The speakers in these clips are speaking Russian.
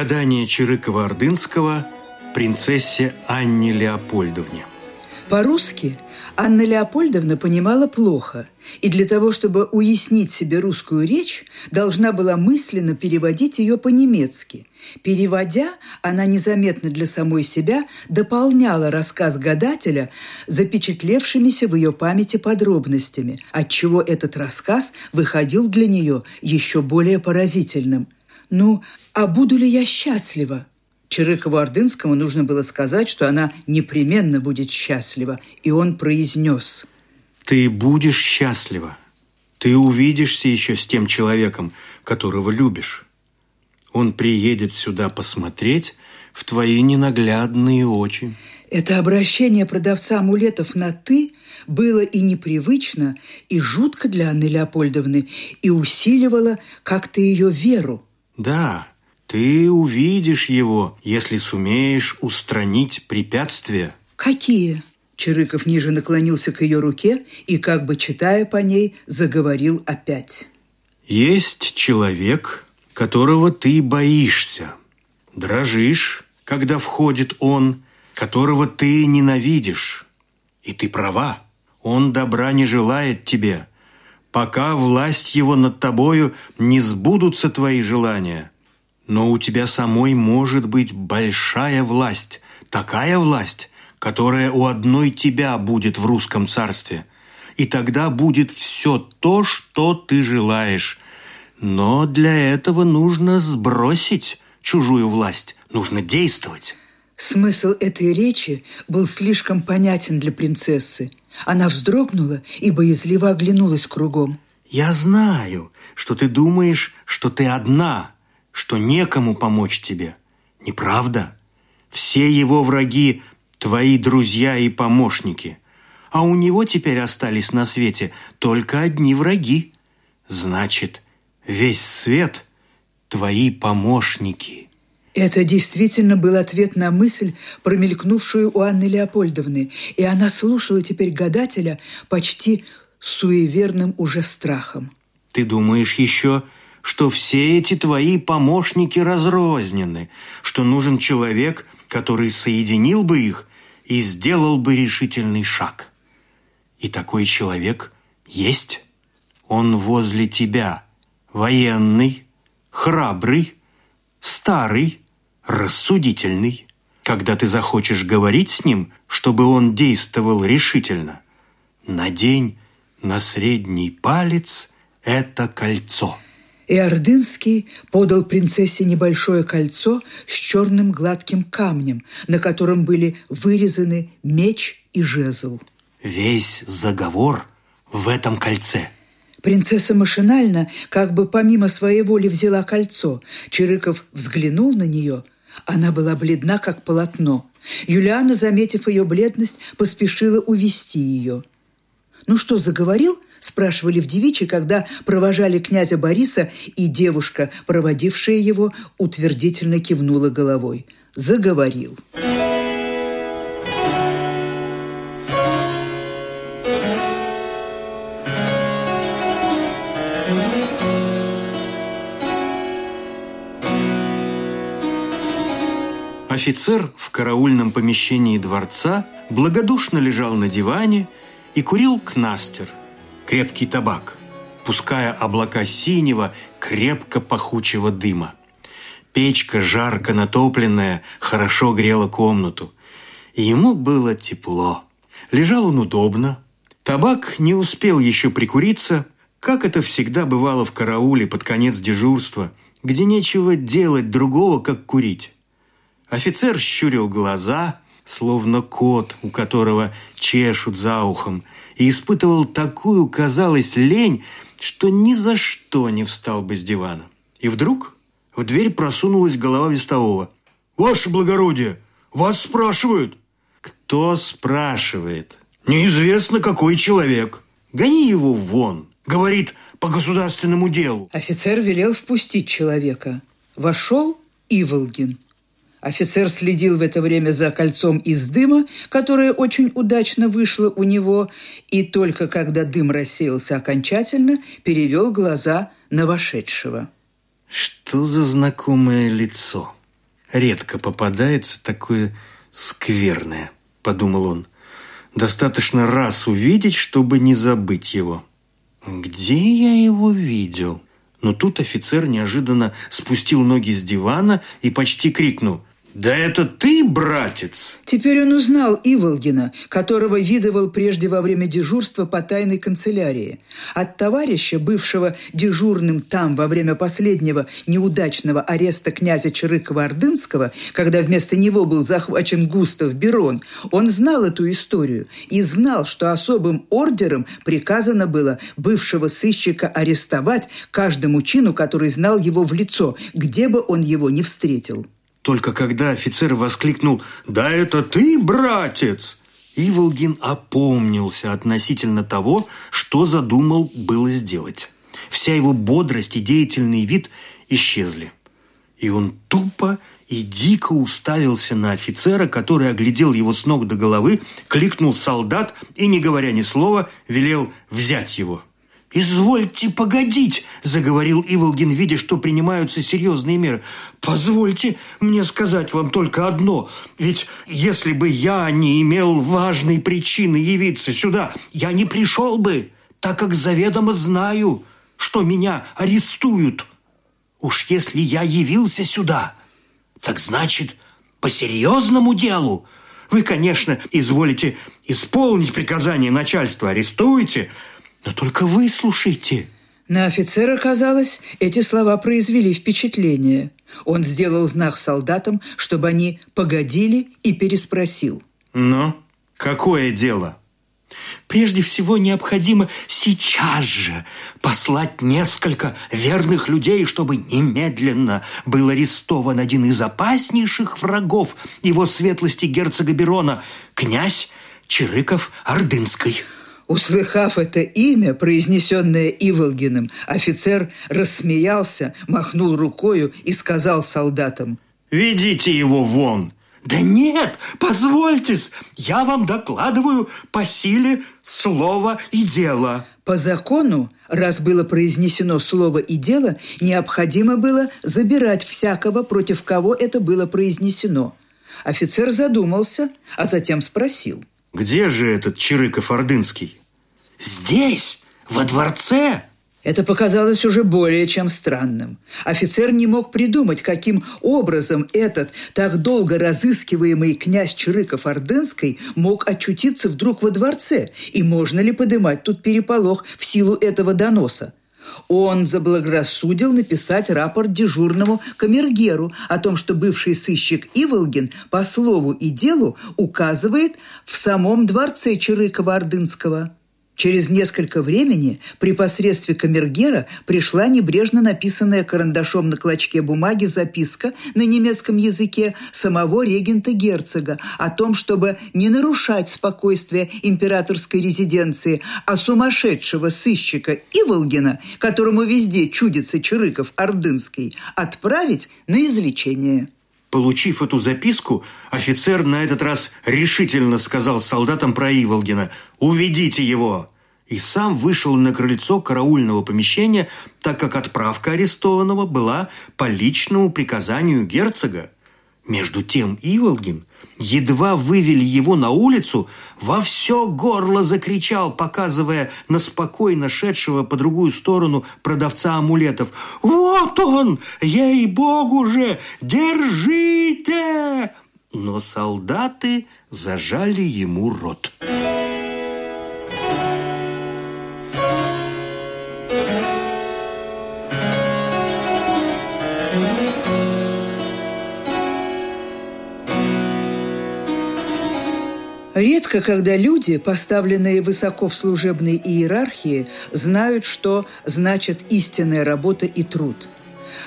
Гадание Чирыкова-Ордынского принцессе Анне Леопольдовне. По-русски Анна Леопольдовна понимала плохо, и для того, чтобы уяснить себе русскую речь, должна была мысленно переводить ее по-немецки. Переводя, она незаметно для самой себя дополняла рассказ гадателя запечатлевшимися в ее памяти подробностями, отчего этот рассказ выходил для нее еще более поразительным. «Ну, а буду ли я счастлива?» Чирыкову-Ордынскому нужно было сказать, что она непременно будет счастлива, и он произнес. «Ты будешь счастлива. Ты увидишься еще с тем человеком, которого любишь. Он приедет сюда посмотреть в твои ненаглядные очи». Это обращение продавца амулетов на «ты» было и непривычно, и жутко для Анны Леопольдовны, и усиливало как-то ее веру. «Да, ты увидишь его, если сумеешь устранить препятствия. Какие? Чирыков ниже наклонился к ее руке и, как бы читая по ней, заговорил опять. Есть человек, которого ты боишься. Дрожишь, когда входит он, которого ты ненавидишь. И ты права, он добра не желает тебе. Пока власть его над тобою не сбудутся твои желания – но у тебя самой может быть большая власть, такая власть, которая у одной тебя будет в русском царстве. И тогда будет все то, что ты желаешь. Но для этого нужно сбросить чужую власть, нужно действовать. Смысл этой речи был слишком понятен для принцессы. Она вздрогнула и боязливо оглянулась кругом. «Я знаю, что ты думаешь, что ты одна», что некому помочь тебе. Неправда? Все его враги – твои друзья и помощники. А у него теперь остались на свете только одни враги. Значит, весь свет – твои помощники. Это действительно был ответ на мысль, промелькнувшую у Анны Леопольдовны, и она слушала теперь гадателя почти суеверным уже страхом. Ты думаешь еще, что все эти твои помощники разрознены, что нужен человек, который соединил бы их и сделал бы решительный шаг. И такой человек есть. Он возле тебя, военный, храбрый, старый, рассудительный. Когда ты захочешь говорить с ним, чтобы он действовал решительно, надень на средний палец это кольцо – и Ордынский подал принцессе небольшое кольцо с черным гладким камнем, на котором были вырезаны меч и жезл. Весь заговор в этом кольце. Принцесса машинально, как бы помимо своей воли, взяла кольцо. Чирыков взглянул на нее. Она была бледна, как полотно. Юлиана, заметив ее бледность, поспешила увести ее. «Ну что, заговорил?» Спрашивали в девичьи, когда провожали князя Бориса, и девушка, проводившая его, утвердительно кивнула головой. Заговорил. Офицер в караульном помещении дворца благодушно лежал на диване и курил кнастер – крепкий табак, пуская облака синего, крепко пахучего дыма. Печка, жарко натопленная, хорошо грела комнату. И ему было тепло. Лежал он удобно. Табак не успел еще прикуриться, как это всегда бывало в карауле под конец дежурства, где нечего делать другого, как курить. Офицер щурил глаза, словно кот, у которого чешут за ухом, и испытывал такую, казалось, лень, что ни за что не встал бы с дивана. И вдруг в дверь просунулась голова вестового. «Ваше благородие, вас спрашивают». «Кто спрашивает?» «Неизвестно, какой человек. Гони его вон», — говорит по государственному делу. Офицер велел впустить человека. Вошел Иволгин. Офицер следил в это время за кольцом из дыма, которое очень удачно вышло у него, и только когда дым рассеялся окончательно, перевел глаза на вошедшего. Что за знакомое лицо? Редко попадается такое скверное, подумал он. Достаточно раз увидеть, чтобы не забыть его. Где я его видел? Но тут офицер неожиданно спустил ноги с дивана и почти крикнул – «Да это ты, братец!» Теперь он узнал Иволгина, которого видывал прежде во время дежурства по тайной канцелярии. От товарища, бывшего дежурным там во время последнего неудачного ареста князя Чирыкова-Ордынского, когда вместо него был захвачен Густав Берон, он знал эту историю и знал, что особым ордером приказано было бывшего сыщика арестовать каждому чину, который знал его в лицо, где бы он его не встретил. Только когда офицер воскликнул «Да это ты, братец!» Иволгин опомнился относительно того, что задумал было сделать. Вся его бодрость и деятельный вид исчезли. И он тупо и дико уставился на офицера, который оглядел его с ног до головы, кликнул солдат и, не говоря ни слова, велел взять его – «Извольте погодить», – заговорил Иволгин, видя, что принимаются серьезные меры. «Позвольте мне сказать вам только одно. Ведь если бы я не имел важной причины явиться сюда, я не пришел бы, так как заведомо знаю, что меня арестуют. Уж если я явился сюда, так значит, по серьезному делу. Вы, конечно, изволите исполнить приказание начальства, арестуете – но только выслушайте. На офицера, казалось, эти слова произвели впечатление. Он сделал знак солдатам, чтобы они погодили и переспросил. Но какое дело? Прежде всего необходимо сейчас же послать несколько верных людей, чтобы немедленно был арестован один из опаснейших врагов его светлости герцога Берона, князь Чирыков-Ордынской. Услыхав это имя, произнесенное Иволгиным, офицер рассмеялся, махнул рукою и сказал солдатам «Ведите его вон!» «Да нет, позвольтесь, я вам докладываю по силе слова и дела». По закону, раз было произнесено слово и дело, необходимо было забирать всякого, против кого это было произнесено. Офицер задумался, а затем спросил. «Где же этот Чирыков-Ордынский?» Здесь, во дворце?» Это показалось уже более чем странным. Офицер не мог придумать, каким образом этот так долго разыскиваемый князь Чирыков-Ордынской мог очутиться вдруг во дворце, и можно ли подымать тут переполох в силу этого доноса. Он заблагорассудил написать рапорт дежурному камергеру о том, что бывший сыщик Иволгин по слову и делу указывает в самом дворце Чирыкова-Ордынского. Через несколько времени при посредстве камергера пришла небрежно написанная карандашом на клочке бумаги записка на немецком языке самого регента-герцога о том, чтобы не нарушать спокойствие императорской резиденции, а сумасшедшего сыщика Иволгина, которому везде чудится Чирыков-Ордынский, отправить на излечение. Получив эту записку, офицер на этот раз решительно сказал солдатам про Иволгина «Уведите его!» И сам вышел на крыльцо караульного помещения, так как отправка арестованного была по личному приказанию герцога. Между тем Иволгин, едва вывели его на улицу, во все горло закричал, показывая на спокойно шедшего по другую сторону продавца амулетов. «Вот он! Ей-богу же! Держите!» Но солдаты зажали ему рот. Редко, когда люди, поставленные высоко в служебной иерархии, знают, что значит истинная работа и труд.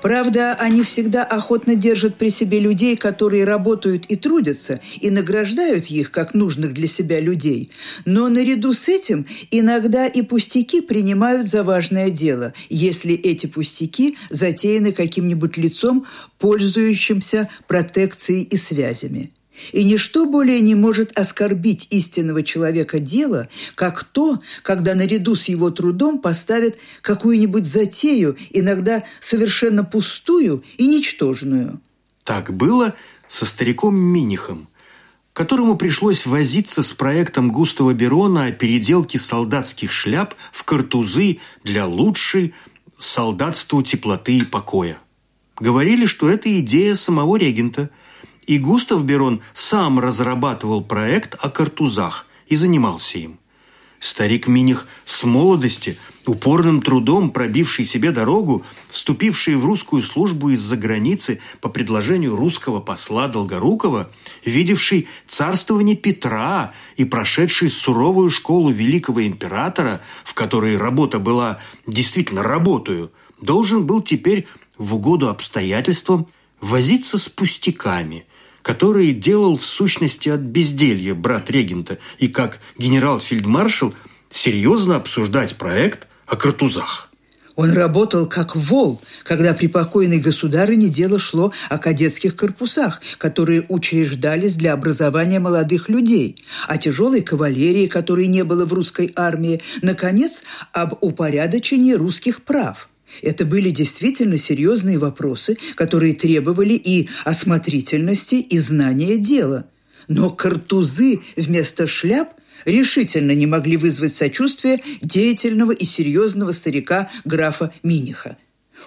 Правда, они всегда охотно держат при себе людей, которые работают и трудятся, и награждают их, как нужных для себя людей. Но наряду с этим иногда и пустяки принимают за важное дело, если эти пустяки затеяны каким-нибудь лицом, пользующимся протекцией и связями. И ничто более не может оскорбить истинного человека дело, как то, когда наряду с его трудом поставят какую-нибудь затею, иногда совершенно пустую и ничтожную. Так было со стариком Минихом, которому пришлось возиться с проектом Густава Берона о переделке солдатских шляп в картузы для лучшей солдатству теплоты и покоя. Говорили, что это идея самого регента, и Густав Берон сам разрабатывал проект о картузах и занимался им. Старик Миних с молодости, упорным трудом пробивший себе дорогу, вступивший в русскую службу из-за границы по предложению русского посла Долгорукова, видевший царствование Петра и прошедший суровую школу великого императора, в которой работа была действительно работаю, должен был теперь в угоду обстоятельствам возиться с пустяками – которые делал в сущности от безделья брат регента и как генерал-фельдмаршал серьезно обсуждать проект о картузах. Он работал как вол, когда при покойной государыне дело шло о кадетских корпусах, которые учреждались для образования молодых людей, о тяжелой кавалерии, которой не было в русской армии, наконец, об упорядочении русских прав – это были действительно серьезные вопросы, которые требовали и осмотрительности, и знания дела. Но картузы вместо шляп решительно не могли вызвать сочувствие деятельного и серьезного старика графа Миниха.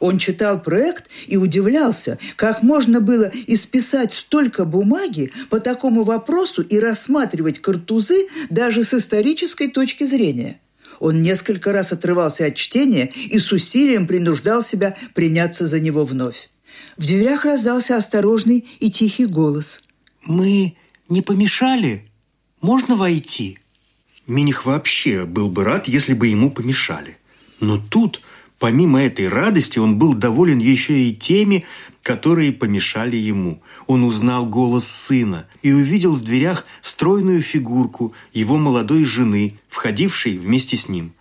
Он читал проект и удивлялся, как можно было исписать столько бумаги по такому вопросу и рассматривать картузы даже с исторической точки зрения – он несколько раз отрывался от чтения и с усилием принуждал себя приняться за него вновь. В дверях раздался осторожный и тихий голос. «Мы не помешали? Можно войти?» Миних вообще был бы рад, если бы ему помешали. Но тут, помимо этой радости, он был доволен еще и теми, которые помешали ему. Он узнал голос сына и увидел в дверях стройную фигурку его молодой жены, входившей вместе с ним.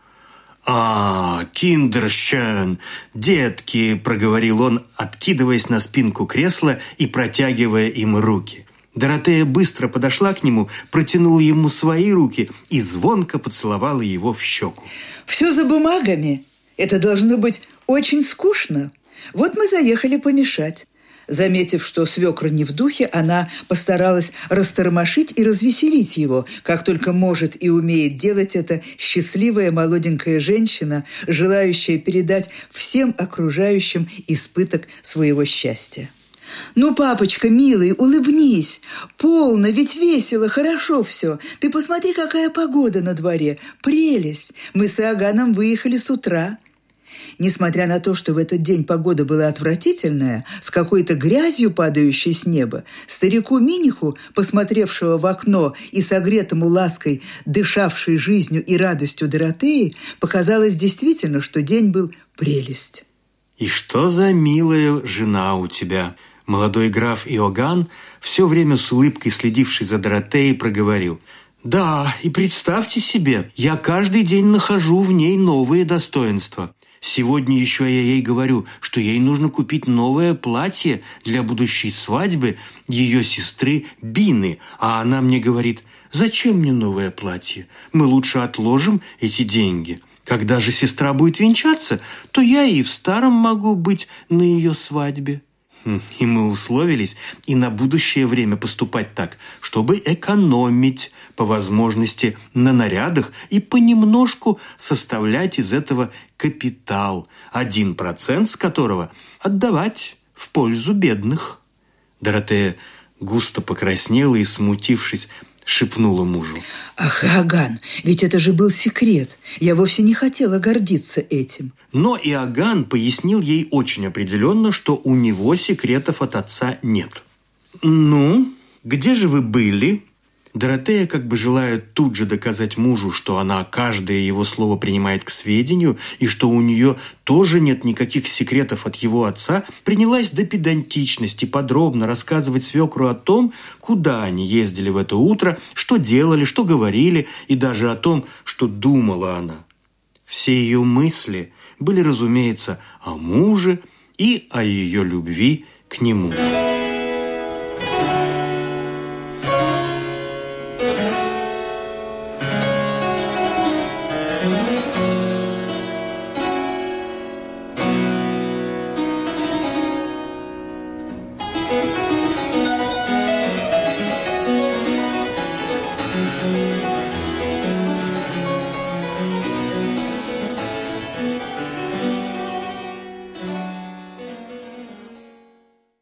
«А, киндершен, детки!» – проговорил он, откидываясь на спинку кресла и протягивая им руки. Доротея быстро подошла к нему, протянула ему свои руки и звонко поцеловала его в щеку. «Все за бумагами. Это должно быть очень скучно. Вот мы заехали помешать. Заметив, что свекра не в духе, она постаралась растормошить и развеселить его, как только может и умеет делать это счастливая молоденькая женщина, желающая передать всем окружающим испыток своего счастья. «Ну, папочка, милый, улыбнись. Полно, ведь весело, хорошо все. Ты посмотри, какая погода на дворе. Прелесть. Мы с Аганом выехали с утра. Несмотря на то, что в этот день погода была отвратительная, с какой-то грязью, падающей с неба, старику Миниху, посмотревшего в окно и согретому лаской, дышавшей жизнью и радостью Доротеи, показалось действительно, что день был прелесть. «И что за милая жена у тебя?» Молодой граф Иоганн, все время с улыбкой следивший за Доротеей, проговорил – да, и представьте себе, я каждый день нахожу в ней новые достоинства. Сегодня еще я ей говорю, что ей нужно купить новое платье для будущей свадьбы ее сестры Бины, а она мне говорит, зачем мне новое платье? Мы лучше отложим эти деньги. Когда же сестра будет венчаться, то я и в старом могу быть на ее свадьбе. И мы условились и на будущее время поступать так, чтобы экономить по возможности на нарядах и понемножку составлять из этого капитал, один процент с которого отдавать в пользу бедных. Доротея густо покраснела и, смутившись, шепнула мужу. «Ах, Аган, ведь это же был секрет. Я вовсе не хотела гордиться этим». Но Иоганн пояснил ей очень определенно, что у него секретов от отца нет. «Ну, где же вы были?» Доротея, как бы желая тут же доказать мужу, что она каждое его слово принимает к сведению и что у нее тоже нет никаких секретов от его отца, принялась до педантичности подробно рассказывать свекру о том, куда они ездили в это утро, что делали, что говорили и даже о том, что думала она. Все ее мысли были, разумеется, о муже и о ее любви к нему.